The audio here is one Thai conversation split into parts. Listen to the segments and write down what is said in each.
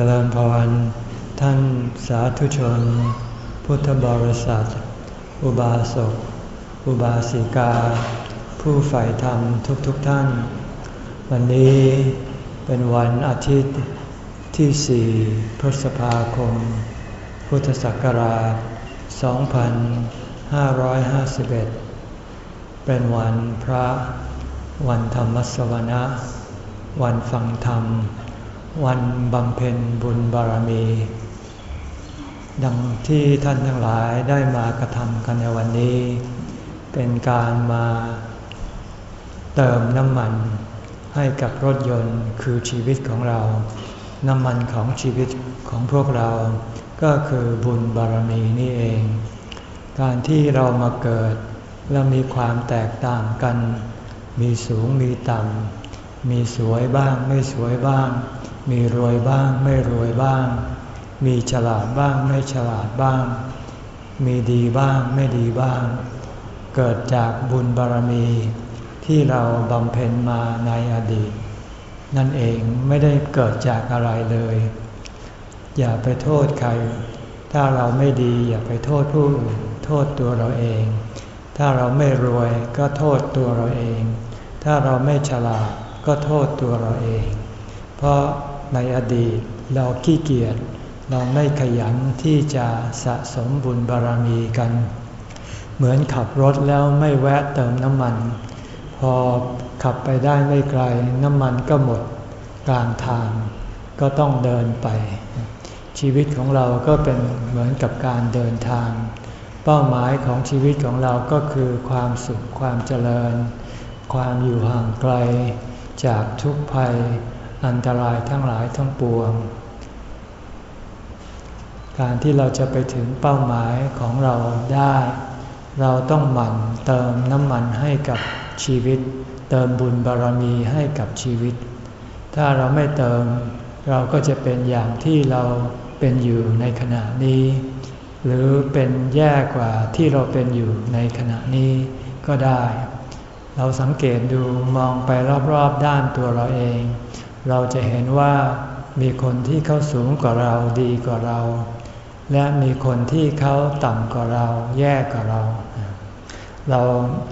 จริญพรท่านสาธุชน พุทธบริษัท อุบาสก อุบาสิกา ผู้ใฝ่ธรรมทุกๆทท่าน วันนี้เป็นวันอาทิตย์ที่สี่พฤษภาคม พุทธศักราช 2551 เป็นวันพระ วันธรรมสวนะ วันฟังธรรม วันบำเพ็ญบุญบารมี ดังที่ท่านทั้งหลายได้มากระทำกันในวันนี้ เป็นการมาเติมน้ำมันให้กับรถยนต์คือชีวิตของเรา น้ำมันของชีวิตของพวกเรา ก็คือบุญบารมีนี่เอง การที่เรามาเกิดและมีความแตกต่างกัน มีสูงมีต่ำมีสวยบ้างไม่สวยบ้าง มีรวยบ้างไม่รวยบ้าง มีฉลาดบ้างไม่ฉลาดบ้าง มีดีบ้างไม่ดีบ้าง เกิดจากบุญบารมี ที่เราบำเพ็ญมาในอดีต นั่นเองไม่ได้เกิดจากอะไรเลย อย่าไปโทษใคร ถ้าเราไม่ดีอย่าไปโทษผู้อื่นโทษตัวเราเอง ถ้าเราไม่รวยก็โทษตัวเราเอง ถ้าเราไม่ฉลาดก็โทษตัวเราเอง เพราะ ในอดีต เราขี้เกียจเราไม่ขยันที่จะสะสมบุญบารรมีกัน เหมือนขับรถแล้วไม่แวะเติมน้ำมัน พอขับไปได้ไม่ไกลน้ำมันก็หมดกลางทาง ก็ต้องเดินไป ชีวิตของเราก็เป็นเหมือนกับการเดินทาง เป้าหมายของชีวิตของเราก็คือความสุขความเจริญ ความอยู่ห่างไกล จากทุกภัย อันตรายทั้งหลายทั้งปวง การที่เราจะไปถึงเป้าหมายของเราได้ เราต้องหมั่นเติมน้ำมันให้กับชีวิต เติมบุญบารมีให้กับชีวิต ถ้าเราไม่เติม เราก็จะเป็นอย่างที่เราเป็นอยู่ในขณะนี้ หรือเป็นแย่กว่าที่เราเป็นอยู่ในขณะนี้ก็ได้ เราสังเกตดูมองไปรอบๆด้านตัวเราเอง เราจะเห็นว่ามีคนที่เขาสูงกว่าเราดีกว่าเรา และมีคนที่เขาต่ำกว่าเราแย่กว่าเรา เรา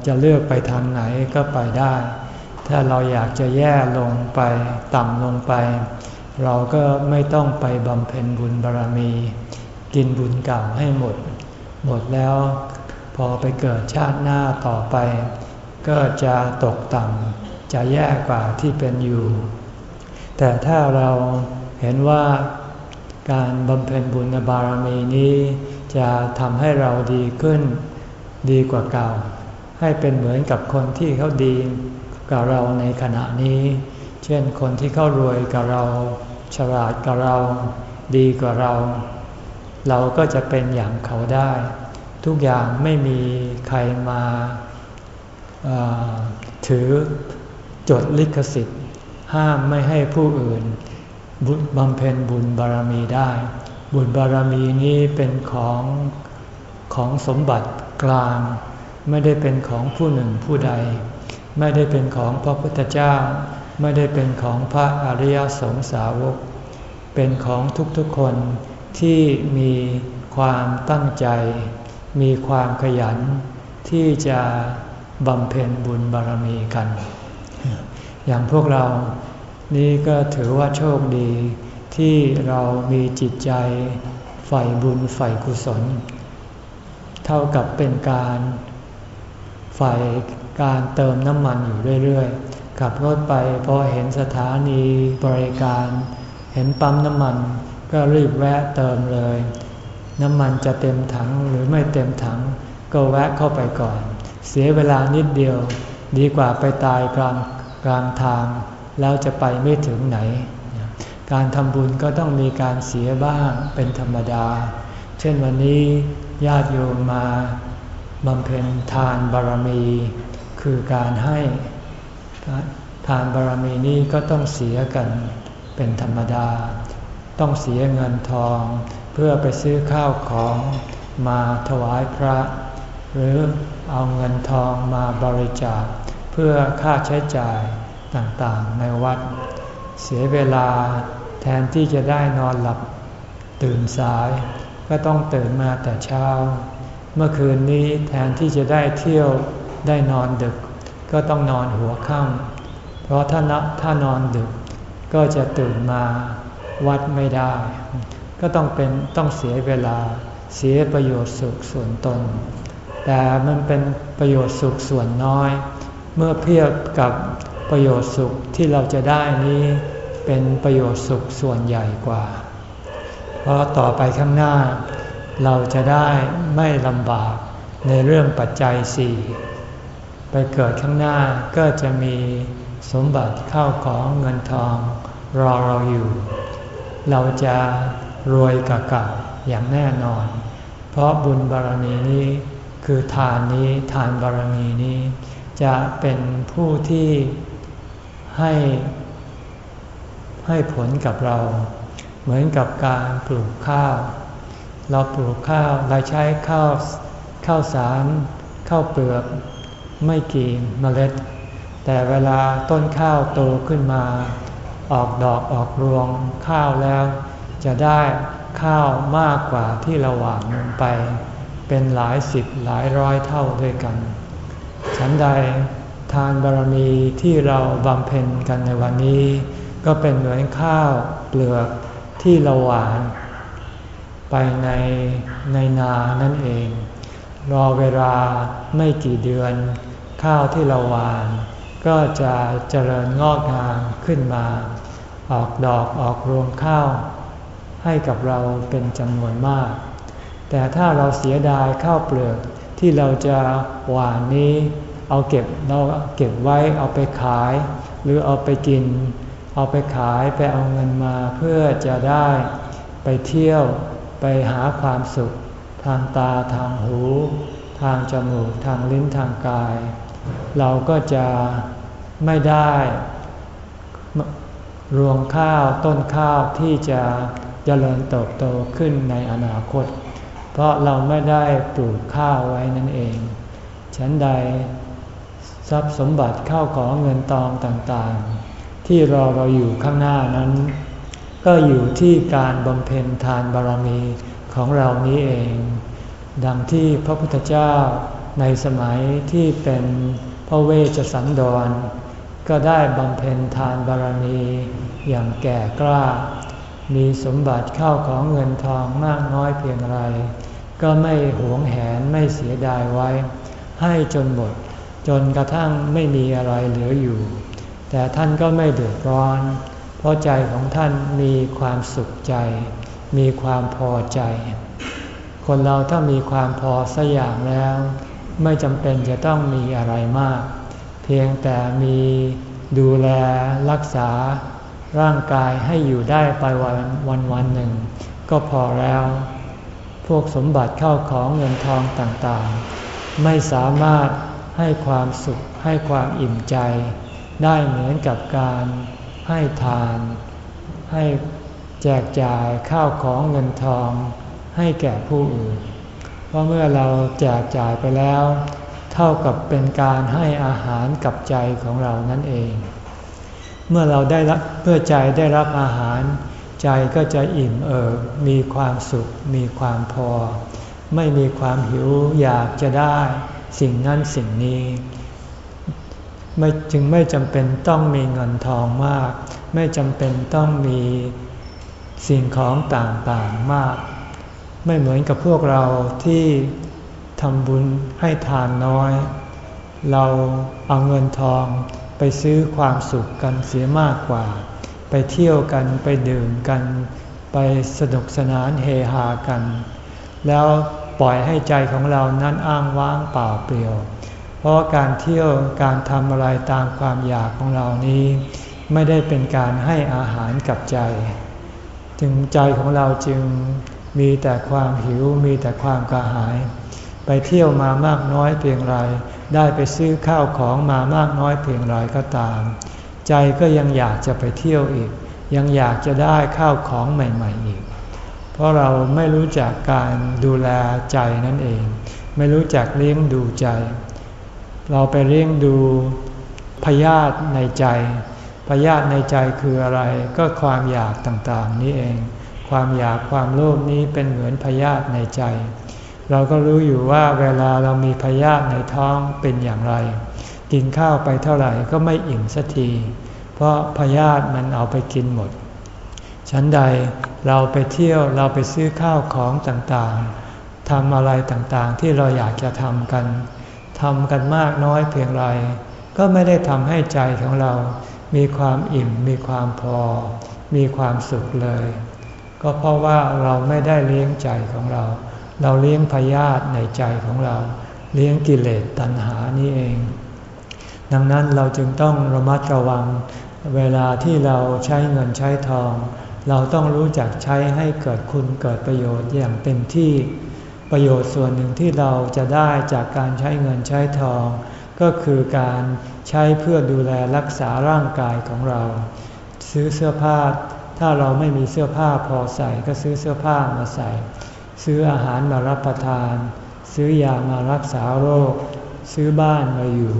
จะเลือกไปทางไหนก็ไปได้ ถ้าเราอยากจะแย่ลงไปต่ำลงไป เราก็ไม่ต้องไปบำเพ็ญบุญบารรมี กินบุญเก่าให้หมด หมดแล้ว พอไปเกิดชาติหน้าต่อไป ก็จะตกต่ำจะแย่กว่าที่เป็นอยู่ แต่ถ้าเราเห็นว่าการบำเพ็ญบุญบารมีนี้จะทำให้เราดีขึ้นดีกว่าเก่า ให้เป็นเหมือนกับคนที่เขาดีกับเราในขณะนี้ เช่นคนที่เขารวยกับเรา ฉลาดกับเรา ดีกว่าเรา เราก็จะเป็นอย่างเขาได้ ทุกอย่างไม่มีใครมาถือจดลิขสิทธิ์ ห้ามไม่ให้ผู้อื่น บุญบำเพ็ญบุญบารมีได้ บุญบารมีนี้เป็นของของสมบัติกลาง ไม่ได้เป็นของผู้หนึ่งผู้ใด ไม่ได้เป็นของพระพุทธเจ้า ไม่ได้เป็นของพระอริยสงสาวก เป็นของทุกๆคนที่มีความตั้งใจ มีความขยันที่จะบำเพ็ญบุญบารมีกัน อย่างพวกเรานี่ก็ถือว่าโชคดีที่เรามีจิตใจใฝ่บุญใฝ่กุศล เท่ากับเป็นการใฝ่การเติมน้ำมันอยู่เรื่อยๆขับรถไปพอเห็นสถานีบริการ เห็นปั๊มน้ำมันก็รีบแวะเติมเลย น้ำมันจะเต็มถังหรือไม่เต็มถัง ก็แวะเข้าไปก่อน เสียเวลานิดเดียว ดีกว่าไปตายกลาง กลางทาง แล้วจะไปไม่ถึงไหน การทำบุญก็ต้องมีการเสียบ้างเป็นธรรมดา เช่นวันนี้ญาติโยมมาบำเพ็ญทานบารมี คือการให้ทานบารมีนี้ก็ต้องเสียกันเป็นธรรมดา ต้องเสียเงินทอง เพื่อไปซื้อข้าวของมาถวายพระ หรือเอาเงินทองมาบริจาค พื่อค่าใช้จ่ายต่างๆในวัด เสียเวลาแทนที่จะได้นอนหลับตื่นสาย ก็ต้องตื่นมาแต่เช้า เมื่อคืนนี้แทนที่จะได้เที่ยวได้นอนดึก ก็ต้องนอนหัวค่ำเพราะถ้าถ้านอนดึก ก็จะตื่นมาวัดไม่ได้ ก็ต้องเป็นต้องเสียเวลาเสียประโยชน์สุขส่วนตน แต่มันเป็นประโยชน์สุขส่วนน้อย เมื่อเทียบกับประโยชน์สุขที่เราจะได้นี้เป็นประโยชน์สุขส่วนใหญ่กว่า เพราะต่อไปข้างหน้า เราจะได้ไม่ลำบากในเรื่องปัจจัยสี่ไปเกิดข้างหน้าก็จะมีสมบัติเข้าของเงินทองรอเราอยู่ เราจะรวยกับกับอย่างแน่นอน เพราะบุญบารมีนี้คือทานนี้ทานบารมีนี้ จะเป็นผู้ที่ให้ให้ผลกับเรา เหมือนกับการปลูกข้าว เราปลูกข้าวเราใช้ข้าวข้าวสารข้าวเปลือกไม่กี่เมล็ด แต่เวลาต้นข้าวโตขึ้นมา ออกดอกออกรวงข้าวแล้ว จะได้ข้าวมากกว่าที่เราหว่านลงไป เป็นหลายสิบหลายร้อยเท่าด้วยกัน ฉันใดทานบารมีที่เราบำเพ็ญกันในวันนี้ ก็เป็นเหมือนข้าวเปลือกที่เราหวาน ไปในในนานั่นเอง รอเวลาไม่กี่เดือน ข้าวที่เราหวาน ก็จะเจริญงอกงามขึ้นมา ออกดอกออกรวงข้าว ให้กับเราเป็นจำนวนมาก แต่ถ้าเราเสียดายข้าวเปลือกที่เราจะหวานนี้ เอาเก็บเราเก็บไว้เอาไปขาย หรือเอาไปกิน เอาไปขายไปเอาเงินมาเพื่อจะได้ไปเที่ยวไปหาความสุข ทางตาทางหู ทางจมูกทางลิ้นทางกาย เราก็จะไม่ได้รวงข้าวต้นข้าวที่จะเจริญเติบโตขึ้นในอนาคต เพราะเราไม่ได้ปลูกข้าวไว้นั่นเอง ฉันใด ทรัพย์สมบัติเข้าของเงินตองต่างๆ ที่รอเราอยู่ข้างหน้านั้น ก็อยู่ที่การบำเพ็ญทานบารมีของเรานี้เอง ดังที่พระพุทธเจ้าในสมัยที่เป็นพระเวชสันดร ก็ได้บำเพ็ญทานบารมีอย่างแก่กล้า มีสมบัติเข้าของเงินทองมากน้อยเพียงไร ก็ไม่หวงแหนไม่เสียดายไว้ ให้จนหมด จนกระทั่งไม่มีอะไรเหลืออยู่ แต่ท่านก็ไม่เดือดร้อน เพราะใจของท่านมีความสุขใจ มีความพอใจ คนเราถ้ามีความพอสักอย่างแล้ว ไม่จำเป็นจะต้องมีอะไรมาก เพียงแต่มีดูแลรักษาร่างกายให้อยู่ได้ไปวันวันวันหนึ่ง ก็พอแล้ว พวกสมบัติเข้าของเงินทองต่างๆ ไม่สามารถ ให้ความสุขให้ความอิ่มใจ ได้เหมือนกับการให้ทาน ให้แจกจ่ายข้าวของเงินทอง ให้แก่ผู้อื่น เพราะเมื่อเราแจกจ่ายไปแล้ว เท่ากับเป็นการให้อาหารกับใจของเรานั่นเอง เมื่อเราได้รับเพื่อใจได้รับอาหาร ใจก็จะอิ่มเอิบมีความสุข มีความพอ ไม่มีความหิวอยากจะได้ สิ่งนั้นสิ่งนี้ไม่จึงไม่จำเป็นต้องมีเงินทองมาก ไม่จำเป็นต้องมีสิ่งของต่างๆมาก ไม่เหมือนกับพวกเราที่ทำบุญให้ทานน้อย เราเอาเงินทองไปซื้อความสุขกันเสียมากกว่า ไปเที่ยวกันไปดื่มกัน ไปสนุกสนานเฮฮากัน แล้ว ปล่อยให้ใจของเรานั้นอ้างว้างเปล่าเปลี่ยว เพราะการเที่ยวการทำอะไรตามความอยากของเรานี้ ไม่ได้เป็นการให้อาหารกับใจ จึงใจของเราจึงมีแต่ความหิวมีแต่ความกระหาย ไปเที่ยวมามากน้อยเพียงไร ได้ไปซื้อข้าวของมามากน้อยเพียงไรก็ตาม ใจก็ยังอยากจะไปเที่ยวอีก ยังอยากจะได้ข้าวของใหม่ ๆ อีก เพราะเราไม่รู้จักการดูแลใจนั่นเอง ไม่รู้จักเลี้ยงดูใจ เราไปเลี้ยงดูพยาธิในใจพยาธิในใจคืออะไรก็ความอยากต่างๆ นี้เอง ความอยากความโลภนี้เป็นเหมือนพยาธิในใจ เราก็รู้อยู่ว่าเวลาเรามีพยาธิในท้องเป็นอย่างไร กินข้าวไปเท่าไหร่ก็ไม่อิ่มสักที เพราะพยาธิมันเอาไปกินหมด ฉันใด เราไปเที่ยวเราไปซื้อข้าวของต่างๆทำอะไรต่างๆที่เราอยากจะทำกันทำกันมากน้อยเพียงไร ก็ไม่ได้ทำให้ใจของเรา มีความอิ่ม มีความพอ มีความสุขเลย ก็เพราะว่าเราไม่ได้เลี้ยงใจของเรา เราเลี้ยงพยาธิในใจของเรา เลี้ยงกิเลสตัณหานี่เอง ดังนั้นเราจึงต้องระมัดระวัง เวลาที่เราใช้เงินใช้ทอง เราต้องรู้จักใช้ให้เกิดคุณเกิดประโยชน์อย่างเต็มที่ ประโยชน์ส่วนหนึ่งที่เราจะได้จากการใช้เงินใช้ทอง ก็คือการใช้เพื่อดูแลรักษาร่างกายของเรา ซื้อเสื้อผ้า ถ้าเราไม่มีเสื้อผ้าพอใส่ก็ซื้อเสื้อผ้ามาใส่ ซื้ออาหารมารับประทาน ซื้อยามารักษาโรค ซื้อบ้านมาอยู่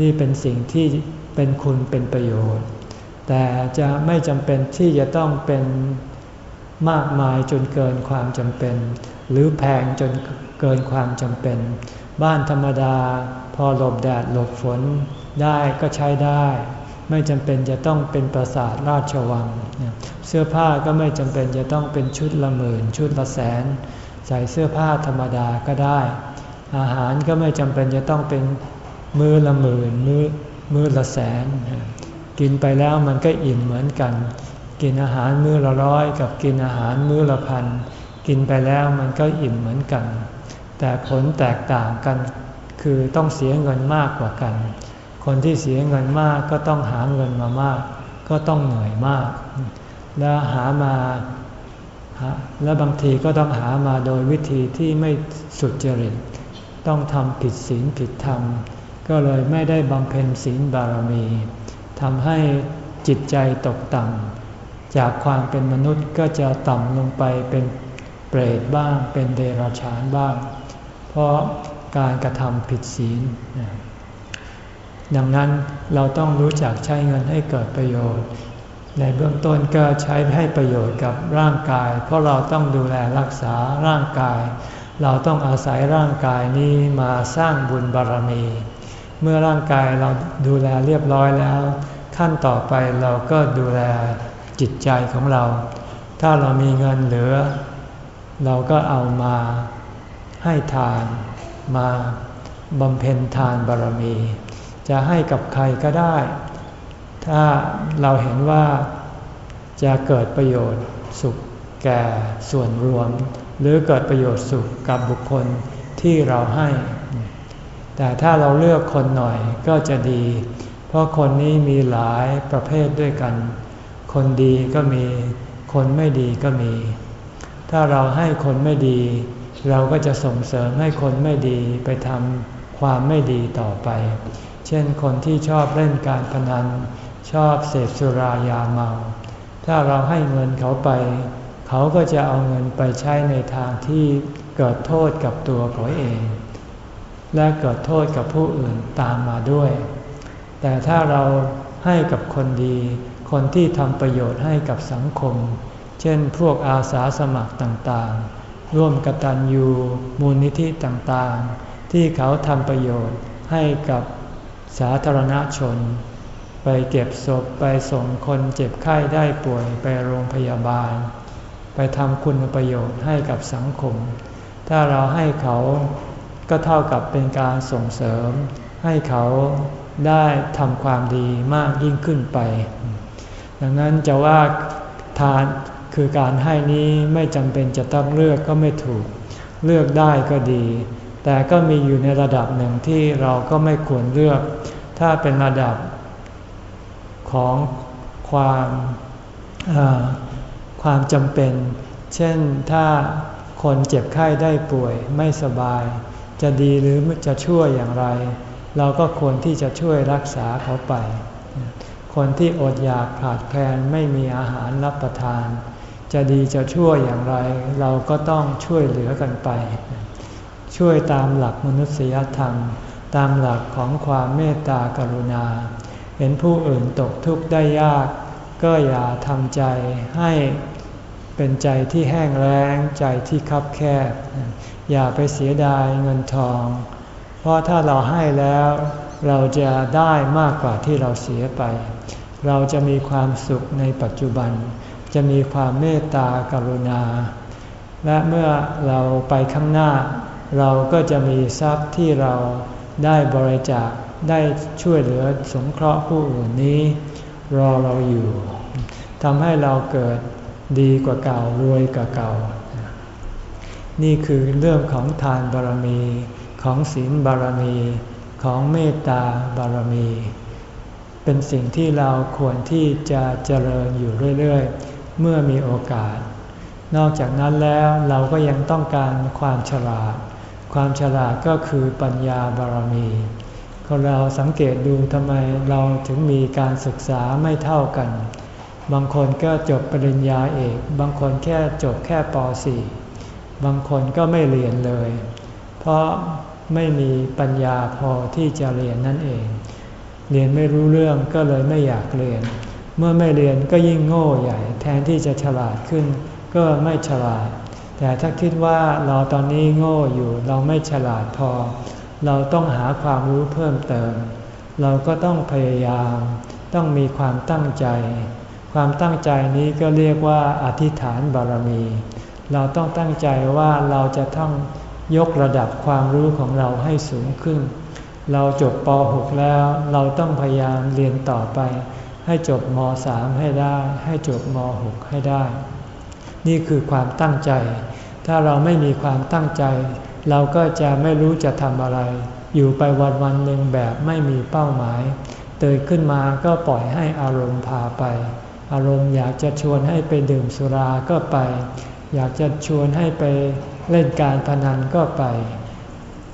นี่เป็นสิ่งที่เป็นคุณเป็นประโยชน์ แต่จะไม่จำเป็นที่จะต้องเป็นมากมายจนเกินความจำเป็น หรือแพงจนเกินความจำเป็น บ้านธรรมดาพอหลบแดดหลบฝนได้ก็ใช้ได้ ไม่จำเป็นจะต้องเป็นปราสาทราชวัง เสื้อผ้าก็ไม่จำเป็นจะต้องเป็นชุดละหมื่นชุดละแสน ใส่เสื้อผ้าธรรมดาก็ได้ อาหารก็ไม่จำเป็นจะต้องเป็นมือละหมื่นมือมือละแสน กินไปแล้วมันก็อิ่มเหมือนกัน กินอาหารมื้อละร้อยกับกินอาหารมื้อละพันกินไปแล้วมันก็อิ่มเหมือนกัน แต่ผลแตกต่างกัน คือต้องเสียเงินมากกว่ากัน คนที่เสียเงินมากก็ต้องหาเงินมามาก ก็ต้องเหนื่อยมาก แล้วหามาและบางทีก็ต้องหามาโดยวิธีที่ไม่สุดจริต ต้องทำผิดศีลผิดธรรม ก็เลยไม่ได้บำเพ็ญศีลบารมี ทำให้จิตใจตกต่ำจากความเป็นมนุษย์ก็จะต่ำลงไปเป็นเปรตบ้าง เป็นเดรัจฉานบ้าง เพราะการกระทำผิดศีล ดังนั้นเราต้องรู้จักใช้เงินให้เกิดประโยชน์ ในเบื้องต้นก็ใช้ให้ประโยชน์กับร่างกาย เพราะเราต้องดูแลรักษาร่างกาย เราต้องอาศัยร่างกายนี้มาสร้างบุญบารรมี เมื่อร่างกายเราดูแลเรียบร้อยแล้ว ขั้นต่อไปเราก็ดูแลจิตใจของเรา ถ้าเรามีเงินเหลือ เราก็เอามาให้ทานมาบำเพ็ญทานบารมี จะให้กับใครก็ได้ ถ้าเราเห็นว่าจะเกิดประโยชน์สุขแก่ส่วนรวม หรือเกิดประโยชน์สุขกับบุคคลที่เราให้ แต่ถ้าเราเลือกคนหน่อยก็จะดี เพราะคนนี้มีหลายประเภทด้วยกัน คนดีก็มี คนไม่ดีก็มี ถ้าเราให้คนไม่ดี เราก็จะส่งเสริมให้คนไม่ดีไปทำความไม่ดีต่อไป เช่นคนที่ชอบเล่นการพนัน ชอบเสพสุรายาเมา ถ้าเราให้เงินเขาไป เขาก็จะเอาเงินไปใช้ในทางที่เกิดโทษกับตัวเขาเอง และเกิดโทษกับผู้อื่นตามมาด้วย แต่ถ้าเราให้กับคนดี คนที่ทำประโยชน์ให้กับสังคม เช่นพวกอาสาสมัครต่างๆ ร่วมกตัญญูมูลนิธิต่างๆ ที่เขาทำประโยชน์ให้กับสาธารณชน ไปเก็บศพไปส่งคนเจ็บไข้ได้ป่วยไปโรงพยาบาล ไปทำคุณประโยชน์ให้กับสังคม ถ้าเราให้เขา ก็เท่ากับเป็นการส่งเสริม ให้เขาได้ทำความดีมากยิ่งขึ้นไป ดังนั้นจะว่าทานคือการให้นี้ไม่จำเป็นจะต้องเลือกก็ไม่ถูก เลือกได้ก็ดี แต่ก็มีอยู่ในระดับหนึ่งที่เราก็ไม่ควรเลือก ถ้าเป็นระดับของความความจำเป็น เช่นถ้าคนเจ็บไข้ได้ป่วยไม่สบาย จะดีหรือจะช่วยอย่างไร เราก็ควรที่จะช่วยรักษาเขาไป คนที่อดอยากขาดแคลนไม่มีอาหารรับประทาน จะดีจะชั่วอย่างไร เราก็ต้องช่วยเหลือกันไป ช่วยตามหลักมนุษยธรรม ตามหลักของความเมตตากรุณา เห็นผู้อื่นตกทุกข์ได้ยาก ก็อย่าทำใจให้ เป็นใจที่แห้งแล้งใจที่คับแคบ อย่าไปเสียดายเงินทอง เพราะถ้าเราให้แล้วเราจะได้มากกว่าที่เราเสียไป เราจะมีความสุขในปัจจุบัน จะมีความเมตตากรุณา และเมื่อเราไปข้างหน้า เราก็จะมีทรัพย์ที่เราได้บริจาคได้ช่วยเหลือสงเคราะห์ผู้อื่นนี้ รอเราอยู่ทำให้เราเกิด ดีกว่าเก่ารวยกว่าเก่า นี่คือเรื่องของทานบารมีของศีลบารมีของเมตตาบารมี เป็นสิ่งที่เราควรที่จะเจริญอยู่เรื่อยๆ เมื่อมีโอกาส นอกจากนั้นแล้วเราก็ยังต้องการความฉลาด ความฉลาดก็คือปัญญาบารมีเราสังเกตดูทำไมเราถึงมีการศึกษาไม่เท่ากัน บางคนก็จบปริญญาเอก บางคนแค่จบแค่ป .4 บางคนก็ไม่เรียนเลย เพราะไม่มีปัญญาพอที่จะเรียนนั่นเอง เรียนไม่รู้เรื่องก็เลยไม่อยากเรียน เมื่อไม่เรียนก็ยิ่งโง่ใหญ่ แทนที่จะฉลาดขึ้น ก็ไม่ฉลาด แต่ถ้าคิดว่าเราตอนนี้โง่อยู่เราไม่ฉลาดพอ เราต้องหาความรู้เพิ่มเติม เราก็ต้องพยายาม ต้องมีความตั้งใจ ความตั้งใจนี้ก็เรียกว่าอธิษฐานบารมี เราต้องตั้งใจว่าเราจะต้องยกระดับความรู้ของเราให้สูงขึ้น เราจบป .6 แล้วเราต้องพยายามเรียนต่อไป ให้จบม .3 ให้ได้ ให้จบม .6 ให้ได้ นี่คือความตั้งใจ ถ้าเราไม่มีความตั้งใจ เราก็จะไม่รู้จะทำอะไร อยู่ไปวันวันหนึ่งแบบไม่มีเป้าหมายตื่นขึ้นมาก็ปล่อยให้อารมณ์พาไป อารมณ์อยากจะชวนให้ไปดื่มสุราก็ไป อยากจะชวนให้ไปเล่นการพนันก็ไป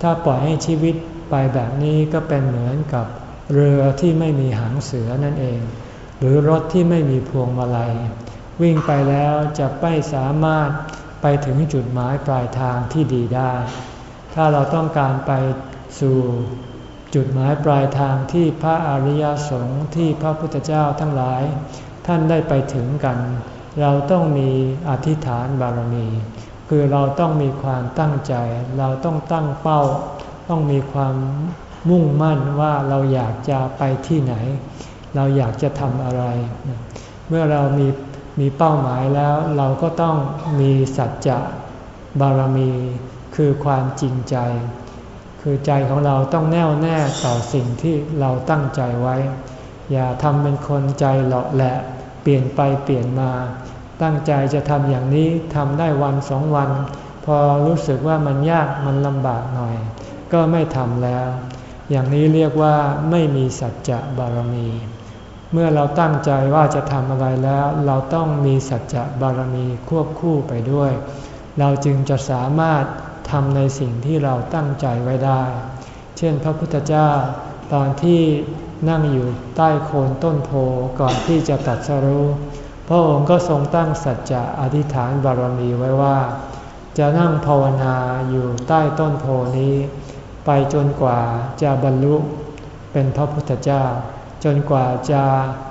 ถ้าปล่อยให้ชีวิตไปแบบนี้ก็เป็นเหมือนกับเรือที่ไม่มีหางเสือนั่นเอง หรือรถที่ไม่มีพวงมาลัย วิ่งไปแล้วจะไม่สามารถไปถึงจุดหมายปลายทางที่ดีได้ ถ้าเราต้องการไปสู่จุดหมายปลายทางที่พระอริยสงฆ์ที่พระพุทธเจ้าทั้งหลาย ท่านได้ไปถึงกัน เราต้องมีอธิษฐานบารมี คือเราต้องมีความตั้งใจ เราต้องตั้งเป้า ต้องมีความมุ่งมั่นว่าเราอยากจะไปที่ไหน เราอยากจะทำอะไร เมื่อเรามีมีเป้าหมายแล้วเราก็ต้องมีสัจจะบารมี คือความจริงใจ คือใจของเราต้องแน่วแน่ต่อสิ่งที่เราตั้งใจไว้ อย่าทำเป็นคนใจหลาะแหละ เปลี่ยนไปเปลี่ยนมา ตั้งใจจะทำอย่างนี้ทำได้วันสองวัน พอรู้สึกว่ามันยากมันลำบากหน่อย ก็ไม่ทำแล้ว อย่างนี้เรียกว่าไม่มีสัจจะบารมี เมื่อเราตั้งใจว่าจะทำอะไรแล้ว เราต้องมีสัจจะบารมีควบคู่ไปด้วย เราจึงจะสามารถทำในสิ่งที่เราตั้งใจไว้ได้ เช่นพระพุทธเจ้าตอนที่ นั่งอยู่ใต้โคนต้นโพก่อนที่จะตัดสรู้พระองค์ก็ทรงตั้งสัจจะอธิษฐานบารมีไว้ว่า จะนั่งภาวนาอยู่ใต้ต้นโพนี้ ไปจนกว่าจะบรรลุเป็นพระพุทธเจ้า จนกว่าจะ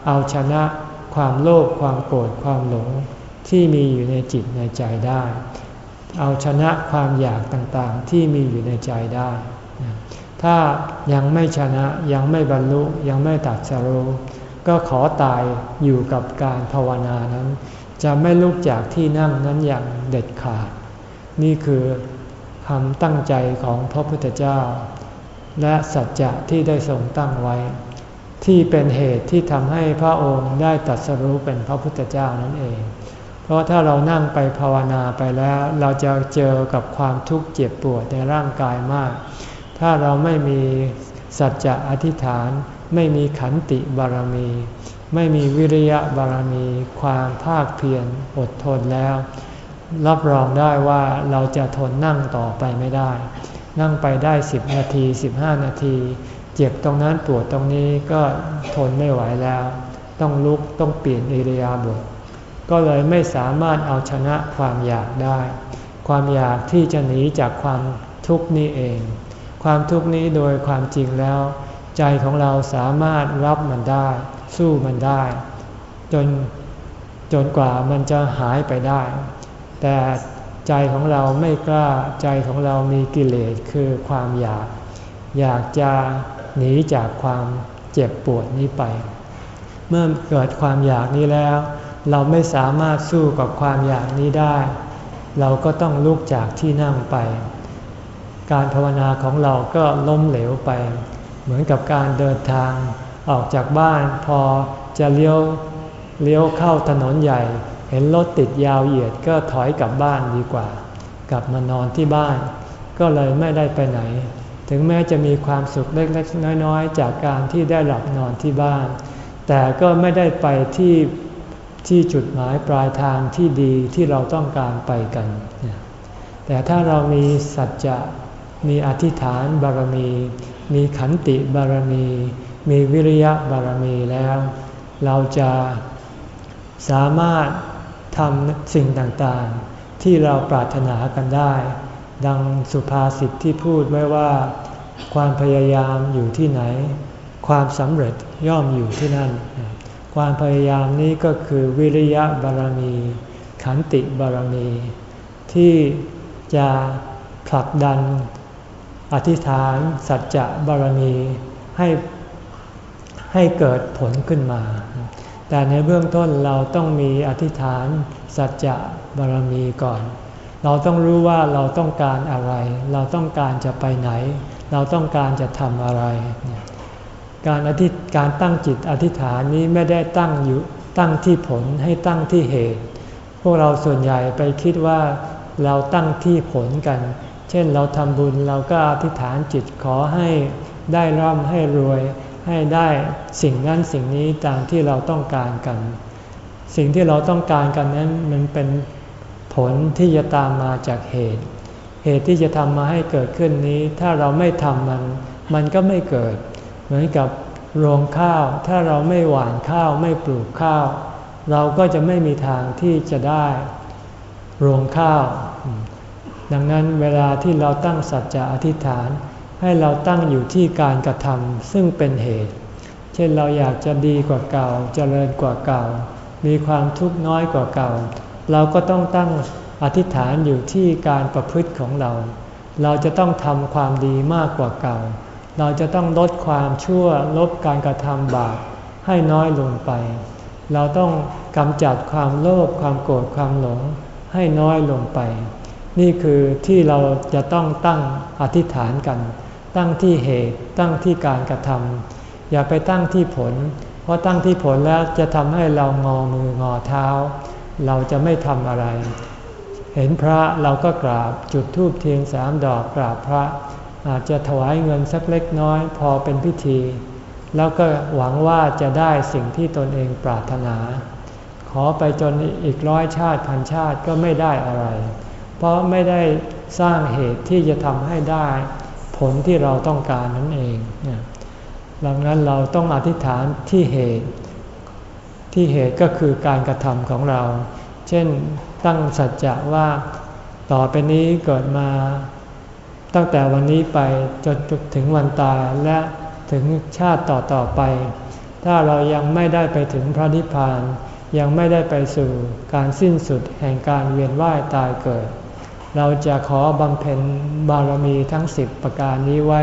เอาชนะความโลภความโกรธความหลงที่มีอยู่ในจิตในใจได้ เอาชนะความอยากต่างๆที่มีอยู่ในใจได้ ถ้ายังไม่ชนะยังไม่บรรลุยังไม่ตัดสรู้ก็ขอตายอยู่กับการภาวนานั้น จะไม่ลุกจากที่นั่งนั้นอย่างเด็ดขาด นี่คือคำตั้งใจของพระพุทธเจ้า และสัจจะที่ได้ทรงตั้งไว้ ที่เป็นเหตุที่ทำให้พระองค์ได้ตัดสรู้เป็นพระพุทธเจ้านั่นเอง เพราะถ้าเรานั่งไปภาวนาไปแล้ว เราจะเจอกับความทุกข์เจ็บปวดในร่างกายมาก ถ้าเราไม่มีสัจจะอธิษฐาน ไม่มีขันติบารมี ไม่มีวิริยะบารมี ความภาคเพียรอดทนแล้ว รับรองได้ว่าเราจะทนนั่งต่อไปไม่ได้ นั่งไปได้สิบนาทีสิบห้านาที เจ็บตรงนั้นปวดตรงนี้ก็ทนไม่ไหวแล้ว ต้องลุกต้องเปลี่ยนอิริยาบถก็เลยไม่สามารถเอาชนะความอยากได้ ความอยากที่จะหนีจากความทุกข์นี้เอง ความทุกข์นี้โดยความจริงแล้ว ใจของเราสามารถรับมันได้ สู้มันได้ จนจนกว่ามันจะหายไปได้ แต่ใจของเราไม่กล้าใจของเรามีกิเลสคือความอยาก อยากจะหนีจากความเจ็บปวดนี้ไป เมื่อเกิดความอยากนี้แล้ว เราไม่สามารถสู้กับความอยากนี้ได้ เราก็ต้องลุกจากที่นั่งไป การภาวนาของเราก็ล้มเหลวไป เหมือนกับการเดินทางออกจากบ้านพอจะเลี้ยวเลี้ยวเข้าถนนใหญ่ เห็นรถติดยาวเหยียดก็ถอยกลับบ้านดีกว่า กลับมานอนที่บ้าน ก็เลยไม่ได้ไปไหน ถึงแม้จะมีความสุขเล็กๆ น้อยๆ จากการที่ได้หลับนอนที่บ้าน แต่ก็ไม่ได้ไปที่ที่จุดหมายปลายทางที่ดีที่เราต้องการไปกัน แต่ถ้าเรามีสัจจะ มีอธิษฐานบารมี มีขันติบารมี มีวิริยะบารมีแล้ว เราจะสามารถทำสิ่งต่างๆ ที่เราปรารถนากันได้ ดังสุภาษิตที่พูดไว้ว่า ความพยายามอยู่ที่ไหน ความสำเร็จย่อมอยู่ที่นั่น ความพยายามนี้ก็คือวิริยะบารมี ขันติบารมี ที่จะผลักดัน อธิษฐานสัจจะบารมีให้ให้เกิดผลขึ้นมา แต่ในเบื้องต้นเราต้องมีอธิษฐานสัจจะบารมีก่อน เราต้องรู้ว่าเราต้องการอะไร เราต้องการจะไปไหน เราต้องการจะทำอะไร การอธิการตั้งจิตอธิษฐานนี้ไม่ได้ตั้งอยู่ตั้งที่ผลให้ตั้งที่เหตุ พวกเราส่วนใหญ่ไปคิดว่าเราตั้งที่ผลกัน เช่นเราทำบุญเราก็อธิษฐานจิตขอให้ได้ร่ำให้รวย ให้ได้สิ่งนั้นสิ่งนี้ตามที่เราต้องการกัน สิ่งที่เราต้องการกันนั้นมันเป็นผลที่จะตามมาจากเหตุ เหตุที่จะทำมาให้เกิดขึ้นนี้ ถ้าเราไม่ทำมัน มันก็ไม่เกิด เหมือนกับรวงข้าว ถ้าเราไม่หว่านข้าวไม่ปลูกข้าว เราก็จะไม่มีทางที่จะได้ รวงข้าว ดังนั้นเวลาที่เราตั้งสัจจะอธิษฐาน ให้เราตั้งอยู่ที่การกระทำซึ่งเป็นเหตุ เช่นเราอยากจะดีกว่าเก่าเจริญกว่าเก่า มีความทุกข์น้อยกว่าเก่า เราก็ต้องตั้งอธิษฐานอยู่ที่การประพฤติของเรา เราจะต้องทำความดีมากกว่าเก่า เราจะต้องลดความชั่วลดการกระทำบาปให้น้อยลงไป เราต้องกำจัดความโลภความโกรธความหลงให้น้อยลงไป นี่คือที่เราจะต้องตั้งอธิษฐานกัน ตั้งที่เหตุตั้งที่การกระทำอย่าไปตั้งที่ผล เพราะตั้งที่ผลแล้วจะทำให้เรางอมืองอเท้า เราจะไม่ทำอะไร เห็นพระเราก็กราบจุดธูปเทียนสามดอกกราบพระ อาจจะถวายเงินสักเล็กน้อยพอเป็นพิธี แล้วก็หวังว่าจะได้สิ่งที่ตนเองปรารถนา ขอไปจนอีกร้อยชาติพันชาติก็ไม่ได้อะไร เพราะไม่ได้สร้างเหตุที่จะทำให้ได้ผลที่เราต้องการนั่นเองดังนั้นเราต้องอธิษฐานที่เหตุ ที่เหตุก็คือการกระทำของเรา เช่นตั้งสัจจะว่าต่อไปนี้เกิดมา ตั้งแต่วันนี้ไปจนถึงวันตายและถึงชาติต่อต่อไป ถ้าเรายังไม่ได้ไปถึงพระนิพพานยังไม่ได้ไปสู่การสิ้นสุดแห่งการเวียนว่ายตายเกิด เราจะขอบำเพ็ญบารมีทั้งสิบประการนี้ไว้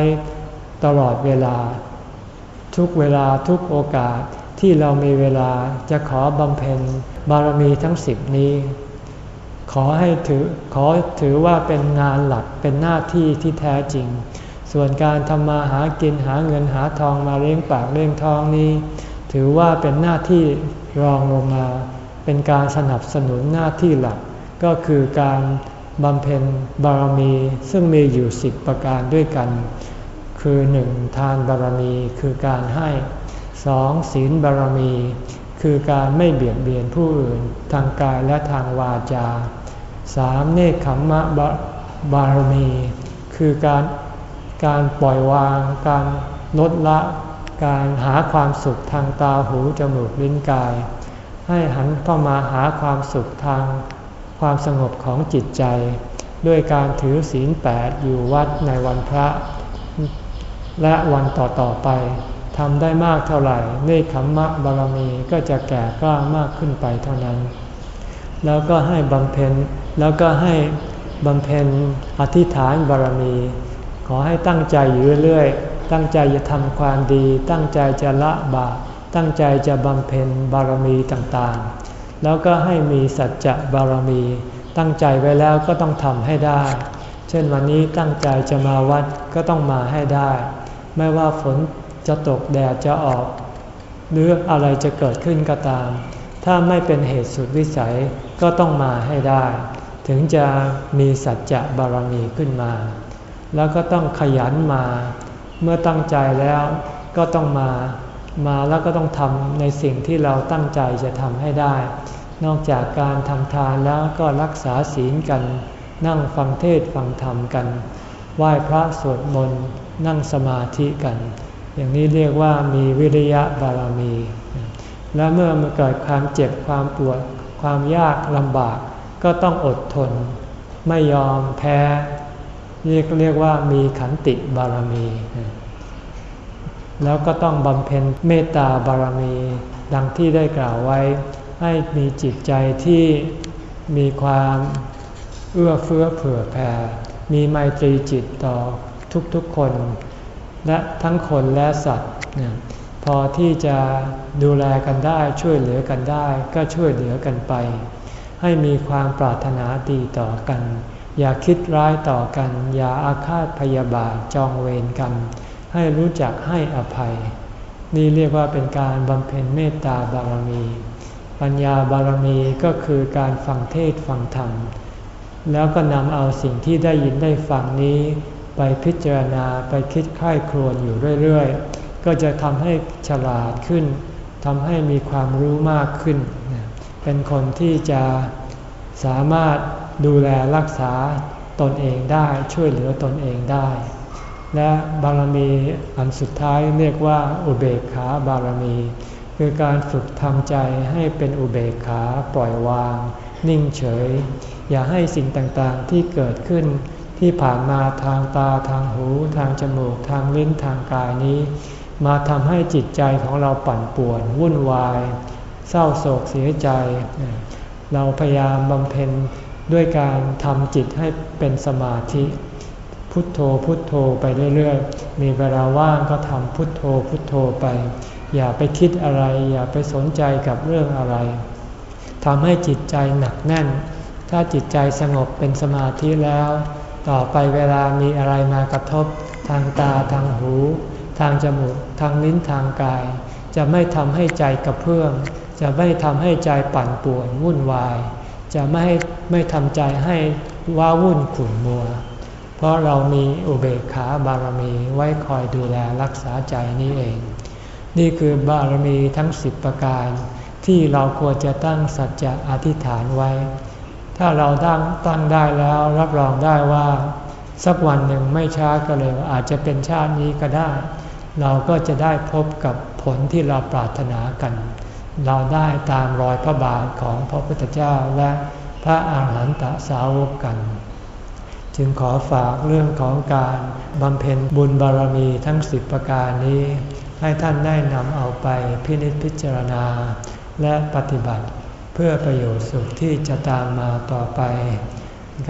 ตลอดเวลา ทุกเวลาทุกโอกาสที่เรามีเวลาจะขอบำเพ็ญบารมีทั้งสิบนี้ ขอให้ถือขอถือว่าเป็นงานหลักเป็นหน้าที่ที่แท้จริง ส่วนการทำมาหากินหาเงินหาทองมาเลี้ยงปากเลี้ยงท้องนี้ ถือว่าเป็นหน้าที่รองลงมา เป็นการสนับสนุนหน้าที่หลักก็คือการ บำเพ็ญบารมีซึ่งมีอยู่สิบประการด้วยกัน คือหนึ่งทานบารมีคือการให้สองศีลบารมี คือการไม่เบียดเบียนผู้อื่น ทางกายและทางวาจาสามเนคขมมะบารมี คือการการปล่อยวาง การลดละ การหาความสุขทางตาหูจมูกลิ้นกาย ให้หันเข้ามาหาความสุขทาง ความสงบของจิตใจ ด้วยการถือศีลแปดอยู่วัดในวันพระ และวันต่อๆไปทำได้มากเท่าไหร่เนคขมมะบารมีก็จะแก่กล้ามากขึ้นไปเท่านั้น แล้วก็ให้บำเพ็ญแล้วก็ให้บำเพ็ญอธิษฐานบารมี ขอให้ตั้งใจอยู่เรื่อยๆ ตั้งใจจะทำความดี ตั้งใจจะละบาปตั้งใจจะบำเพ็ญบารมีต่างๆ แล้วก็ให้มีสัจจะบารมี ตั้งใจไว้แล้วก็ต้องทำให้ได้ เช่นวันนี้ตั้งใจจะมาวัดก็ต้องมาให้ได้ ไม่ว่าฝนจะตกแดดจะออก หรืออะไรจะเกิดขึ้นก็ตาม ถ้าไม่เป็นเหตุสุดวิสัยก็ต้องมาให้ได้ ถึงจะมีสัจจะบารมีขึ้นมา แล้วก็ต้องขยันมา เมื่อตั้งใจแล้วก็ต้องมา มาแล้วก็ต้องทำในสิ่งที่เราตั้งใจจะทำให้ได้ นอกจากการทำทานแล้วก็รักษาศีลกัน นั่งฟังเทศฟังธรรมกัน ไหว้พระสวดมนต์นั่งสมาธิกัน อย่างนี้เรียกว่ามีวิริยะบารมี และเมื่อมันเกิดความเจ็บความปวด ความยากลำบาก ก็ต้องอดทน ไม่ยอมแพ้ เรียกเรียกว่ามีขันติบารมี แล้วก็ต้องบำเพ็ญเมตตาบารมี ดังที่ได้กล่าวไว้ ให้มีจิตใจที่มีความเอื้อเฟื้อเผื่อแผ่ มีไมตรีจิตต่อทุกๆคน และทั้งคนและสัตว์ พอที่จะดูแลกันได้ช่วยเหลือกันได้ ก็ช่วยเหลือกันไป ให้มีความปรารถนาดีต่อกัน อย่าคิดร้ายต่อกัน อย่าอาฆาตพยาบาทจองเวรกัน ให้รู้จักให้อภัย นี่เรียกว่าเป็นการบำเพ็ญเมตตาบารมี ปัญญาบารมีก็คือการฟังเทศฟังธรรม แล้วก็นำเอาสิ่งที่ได้ยินได้ฟังนี้ไปพิจารณาไปคิดค่ายครวญอยู่เรื่อยๆ ก็จะทำให้ฉลาดขึ้นทำให้มีความรู้มากขึ้น เป็นคนที่จะสามารถดูแลรักษาตนเองได้ช่วยเหลือตนเองได้ และบารมีอันสุดท้ายเรียกว่าอุเบกขาบารมี คือการฝึกทำใจให้เป็นอุเบกขาปล่อยวาง นิ่งเฉย อย่าให้สิ่งต่างๆที่เกิดขึ้น ที่ผ่านมาทางตาทางหู ทางจมูกทางลิ้นทางกายนี้ มาทำให้จิตใจของเราปั่นป่วน วุ่นวาย เศร้าโศกเสียใจ เราพยายามบำเพ็ญด้วยการทำจิตให้เป็นสมาธิ พุทโธพุทโธไปเรื่อยๆ มีเวลาว่างก็ทำพุทโธพุทโธไป อย่าไปคิดอะไร อย่าไปสนใจกับเรื่องอะไรทำให้จิตใจหนักแน่น ถ้าจิตใจสงบเป็นสมาธิแล้ว ต่อไปเวลามีอะไรมากระทบ ทางตาทางหู ทางจมูกทางลิ้นทางกาย จะไม่ทำให้ใจกระเพื่อมจะไม่ทำให้ใจปั่นป่วนวุ่นวาย จะไม่ไม่ทำใจให้ว้าวุ่นขุ่นมัว เพราะเรามีอุเบกขาบารมีไว้คอยดูแลรักษาใจนี้เอง นี่คือบารมีทั้งสิบประการ ที่เราควรจะตั้งสัจจะอธิษฐานไว้ ถ้าเราตั้งตั้งได้แล้วรับรองได้ว่า สักวันหนึ่งไม่ช้าก็เร็วอาจจะเป็นชาตินี้ก็ได้ เราก็จะได้พบกับผลที่เราปรารถนากัน เราได้ตามรอยพระบาทของพระพุทธเจ้าและพระอาหารหันตสาวกกัน จึงขอฝากเรื่องของการบำเพ็ญบุญบารมีทั้งสิบประการนี้ ให้ท่านได้นำเอาไปพินิจพิจารณา และปฏิบัติเพื่อประโยชน์สุขที่จะตามมาต่อไป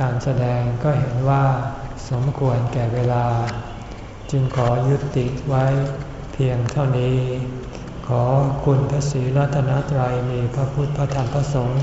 การแสดงก็เห็นว่าสมควรแก่เวลา จึงขอยุติไว้เพียงเท่านี้ ขอคุณพระศรีรัตนตรัยมีพระพุทธพระธรรมพระสงฆ์